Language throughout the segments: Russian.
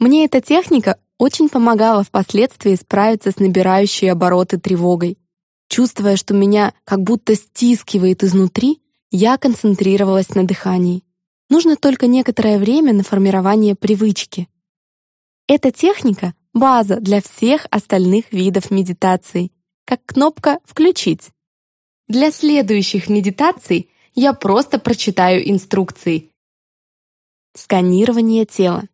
Мне эта техника очень помогала впоследствии справиться с набирающей обороты тревогой. Чувствуя, что меня как будто стискивает изнутри, я концентрировалась на дыхании. Нужно только некоторое время на формирование привычки. Эта техника — база для всех остальных видов медитации, как кнопка «Включить». Для следующих медитаций я просто прочитаю инструкции. Сканирование тела.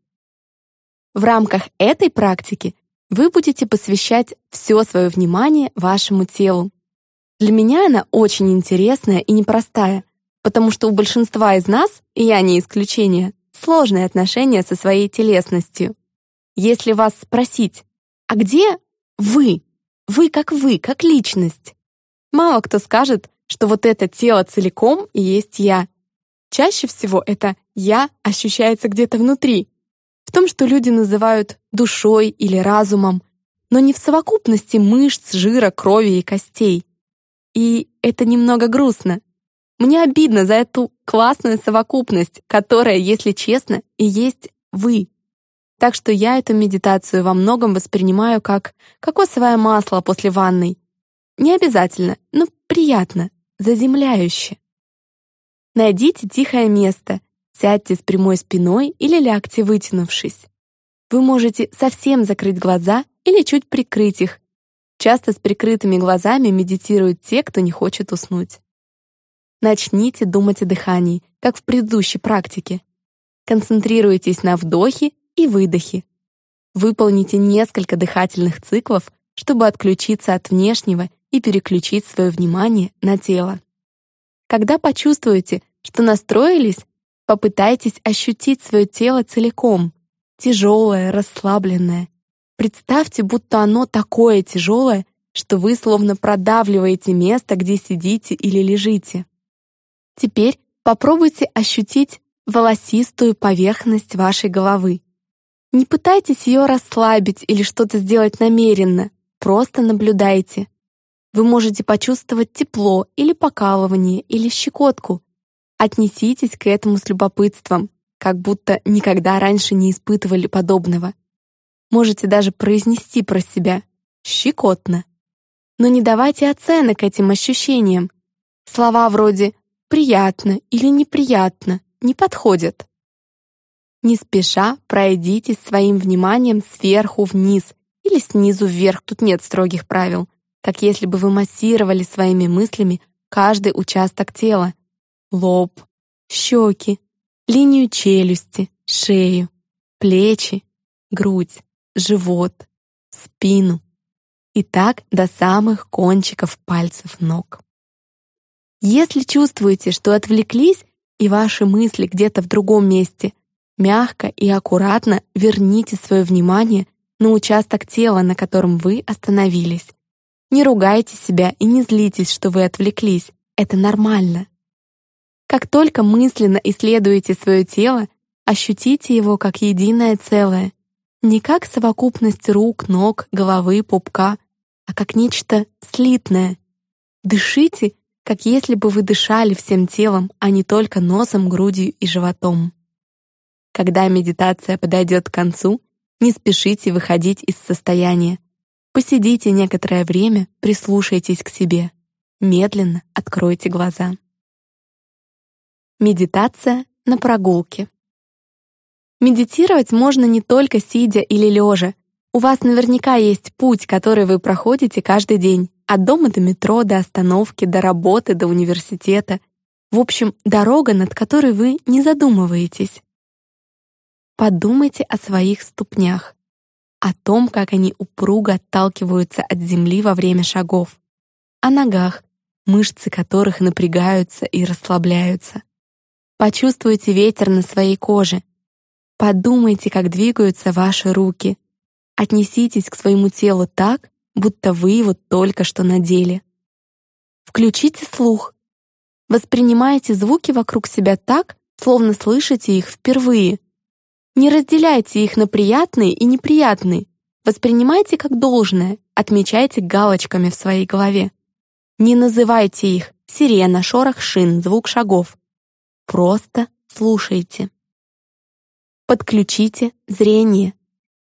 В рамках этой практики вы будете посвящать все свое внимание вашему телу. Для меня она очень интересная и непростая, потому что у большинства из нас, и я не исключение, сложные отношения со своей телесностью. Если вас спросить, а где вы? Вы как вы, как личность? Мало кто скажет, что вот это тело целиком и есть я. Чаще всего это «я» ощущается где-то внутри, в том, что люди называют душой или разумом, но не в совокупности мышц, жира, крови и костей. И это немного грустно. Мне обидно за эту классную совокупность, которая, если честно, и есть вы. Так что я эту медитацию во многом воспринимаю как кокосовое масло после ванной. Не обязательно, но приятно, заземляюще. Найдите тихое место, Сядьте с прямой спиной или лягте, вытянувшись. Вы можете совсем закрыть глаза или чуть прикрыть их. Часто с прикрытыми глазами медитируют те, кто не хочет уснуть. Начните думать о дыхании, как в предыдущей практике. Концентрируйтесь на вдохе и выдохе. Выполните несколько дыхательных циклов, чтобы отключиться от внешнего и переключить свое внимание на тело. Когда почувствуете, что настроились, Попытайтесь ощутить свое тело целиком, тяжелое, расслабленное. Представьте, будто оно такое тяжелое, что вы словно продавливаете место, где сидите или лежите. Теперь попробуйте ощутить волосистую поверхность вашей головы. Не пытайтесь ее расслабить или что-то сделать намеренно, просто наблюдайте. Вы можете почувствовать тепло или покалывание или щекотку, Отнеситесь к этому с любопытством, как будто никогда раньше не испытывали подобного. Можете даже произнести про себя «щекотно». Но не давайте оценок этим ощущениям. Слова вроде «приятно» или «неприятно» не подходят. Не спеша пройдитесь своим вниманием сверху вниз или снизу вверх, тут нет строгих правил, как если бы вы массировали своими мыслями каждый участок тела, лоб, щеки, линию челюсти, шею, плечи, грудь, живот, спину и так до самых кончиков пальцев ног. Если чувствуете, что отвлеклись и ваши мысли где-то в другом месте, мягко и аккуратно верните свое внимание на участок тела, на котором вы остановились. Не ругайте себя и не злитесь, что вы отвлеклись. Это нормально. Как только мысленно исследуете свое тело, ощутите его как единое целое, не как совокупность рук, ног, головы, пупка, а как нечто слитное. Дышите, как если бы вы дышали всем телом, а не только носом, грудью и животом. Когда медитация подойдет к концу, не спешите выходить из состояния. Посидите некоторое время, прислушайтесь к себе. Медленно откройте глаза. Медитация на прогулке. Медитировать можно не только сидя или лежа. У вас наверняка есть путь, который вы проходите каждый день. От дома до метро, до остановки, до работы, до университета. В общем, дорога, над которой вы не задумываетесь. Подумайте о своих ступнях, о том, как они упруго отталкиваются от земли во время шагов, о ногах, мышцы которых напрягаются и расслабляются, Почувствуйте ветер на своей коже. Подумайте, как двигаются ваши руки. Отнеситесь к своему телу так, будто вы его только что надели. Включите слух. Воспринимайте звуки вокруг себя так, словно слышите их впервые. Не разделяйте их на приятные и неприятные. Воспринимайте как должное, отмечайте галочками в своей голове. Не называйте их сирена, шорох шин, звук шагов. Просто слушайте. Подключите зрение.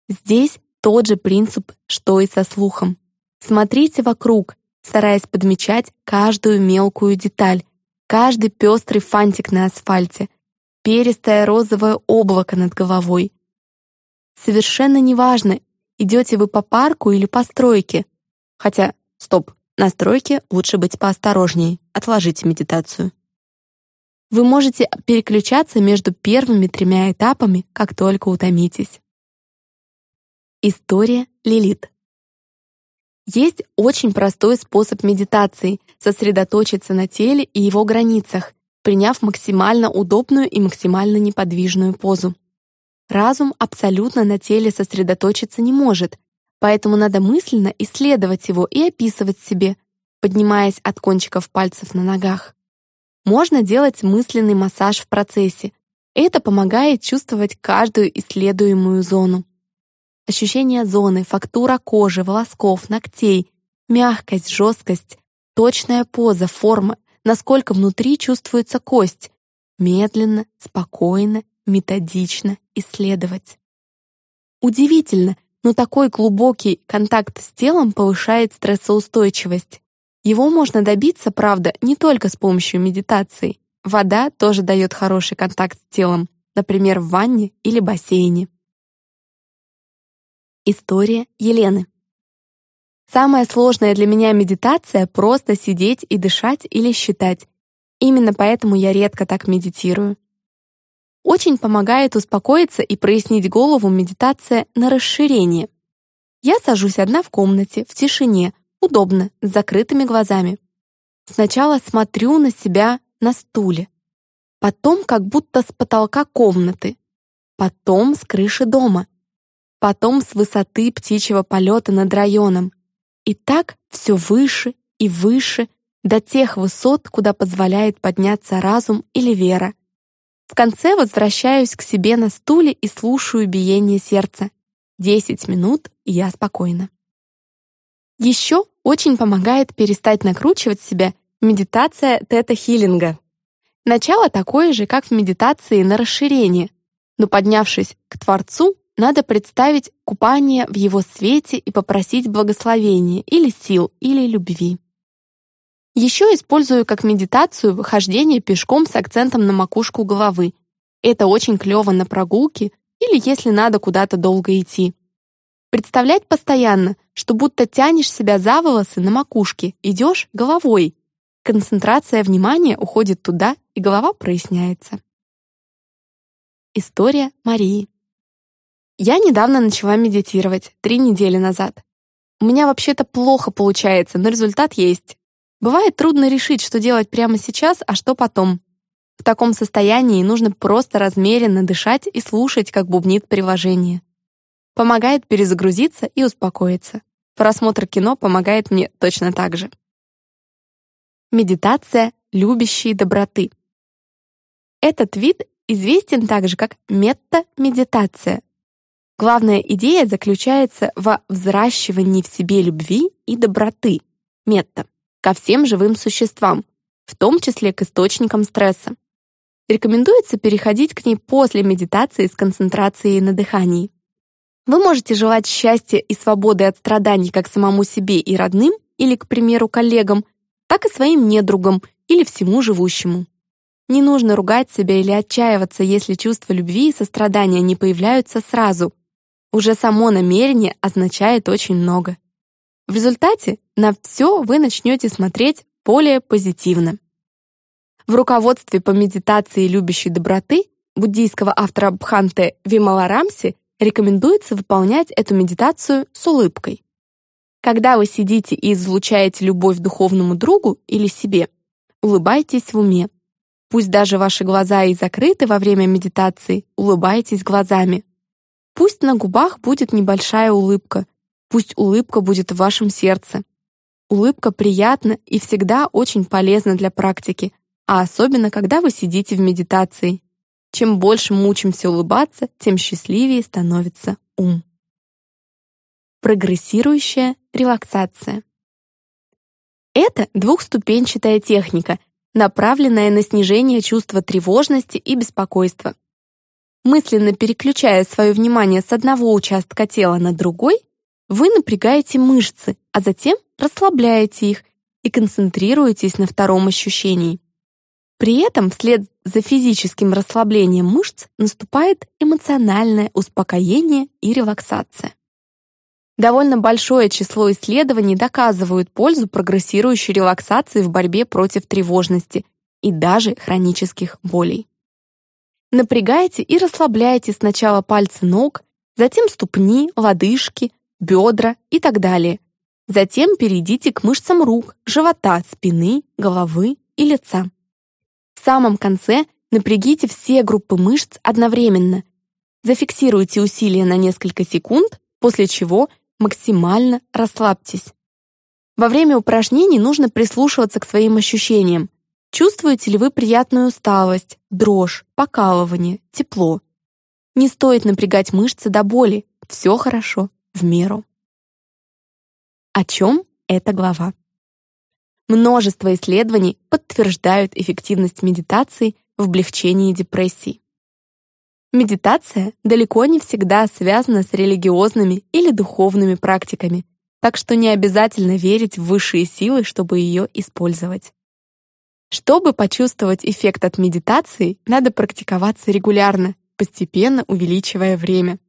Здесь тот же принцип, что и со слухом. Смотрите вокруг, стараясь подмечать каждую мелкую деталь, каждый пестрый фантик на асфальте, перистое розовое облако над головой. Совершенно неважно, идете вы по парку или по стройке. Хотя, стоп, на стройке лучше быть поосторожней, отложите медитацию. Вы можете переключаться между первыми тремя этапами, как только утомитесь. История Лилит. Есть очень простой способ медитации — сосредоточиться на теле и его границах, приняв максимально удобную и максимально неподвижную позу. Разум абсолютно на теле сосредоточиться не может, поэтому надо мысленно исследовать его и описывать себе, поднимаясь от кончиков пальцев на ногах. Можно делать мысленный массаж в процессе. Это помогает чувствовать каждую исследуемую зону. Ощущение зоны, фактура кожи, волосков, ногтей, мягкость, жесткость, точная поза, форма, насколько внутри чувствуется кость. Медленно, спокойно, методично исследовать. Удивительно, но такой глубокий контакт с телом повышает стрессоустойчивость. Его можно добиться, правда, не только с помощью медитации. Вода тоже дает хороший контакт с телом, например, в ванне или бассейне. История Елены. Самая сложная для меня медитация — просто сидеть и дышать или считать. Именно поэтому я редко так медитирую. Очень помогает успокоиться и прояснить голову медитация на расширение. Я сажусь одна в комнате, в тишине, удобно, с закрытыми глазами. Сначала смотрю на себя на стуле, потом как будто с потолка комнаты, потом с крыши дома — потом с высоты птичьего полета над районом. И так все выше и выше, до тех высот, куда позволяет подняться разум или вера. В конце возвращаюсь к себе на стуле и слушаю биение сердца. Десять минут, и я спокойна. Еще очень помогает перестать накручивать себя медитация тета-хиллинга. Начало такое же, как в медитации на расширение, но поднявшись к Творцу, надо представить купание в его свете и попросить благословения или сил, или любви. Еще использую как медитацию выхождение пешком с акцентом на макушку головы. Это очень клево на прогулке или если надо куда-то долго идти. Представлять постоянно, что будто тянешь себя за волосы на макушке, идешь головой. Концентрация внимания уходит туда, и голова проясняется. История Марии. Я недавно начала медитировать, три недели назад. У меня вообще-то плохо получается, но результат есть. Бывает трудно решить, что делать прямо сейчас, а что потом. В таком состоянии нужно просто размеренно дышать и слушать, как бубнит приложение. Помогает перезагрузиться и успокоиться. Просмотр кино помогает мне точно так же. Медитация любящей доброты. Этот вид известен также как метта-медитация, Главная идея заключается во взращивании в себе любви и доброты, метта, ко всем живым существам, в том числе к источникам стресса. Рекомендуется переходить к ней после медитации с концентрацией на дыхании. Вы можете желать счастья и свободы от страданий как самому себе и родным, или, к примеру, коллегам, так и своим недругам или всему живущему. Не нужно ругать себя или отчаиваться, если чувства любви и сострадания не появляются сразу, уже само намерение означает очень много. В результате на все вы начнете смотреть более позитивно. В руководстве по медитации любящей доброты буддийского автора Бханте Вималарамси рекомендуется выполнять эту медитацию с улыбкой. Когда вы сидите и излучаете любовь духовному другу или себе, улыбайтесь в уме. Пусть даже ваши глаза и закрыты во время медитации, улыбайтесь глазами. Пусть на губах будет небольшая улыбка, пусть улыбка будет в вашем сердце. Улыбка приятна и всегда очень полезна для практики, а особенно, когда вы сидите в медитации. Чем больше мы улыбаться, тем счастливее становится ум. Прогрессирующая релаксация. Это двухступенчатая техника, направленная на снижение чувства тревожности и беспокойства. Мысленно переключая свое внимание с одного участка тела на другой, вы напрягаете мышцы, а затем расслабляете их и концентрируетесь на втором ощущении. При этом вслед за физическим расслаблением мышц наступает эмоциональное успокоение и релаксация. Довольно большое число исследований доказывают пользу прогрессирующей релаксации в борьбе против тревожности и даже хронических болей. Напрягайте и расслабляйте сначала пальцы ног, затем ступни, лодыжки, бедра и так далее. Затем перейдите к мышцам рук, живота, спины, головы и лица. Самом конце напрягите все группы мышц одновременно. Зафиксируйте усилие на несколько секунд, после чего максимально расслабьтесь. Во время упражнений нужно прислушиваться к своим ощущениям. Чувствуете ли вы приятную усталость, дрожь, покалывание, тепло? Не стоит напрягать мышцы до боли. Все хорошо, в меру. О чем эта глава? Множество исследований подтверждают эффективность медитации в облегчении депрессии. Медитация далеко не всегда связана с религиозными или духовными практиками, так что не обязательно верить в высшие силы, чтобы ее использовать. Чтобы почувствовать эффект от медитации, надо практиковаться регулярно, постепенно увеличивая время.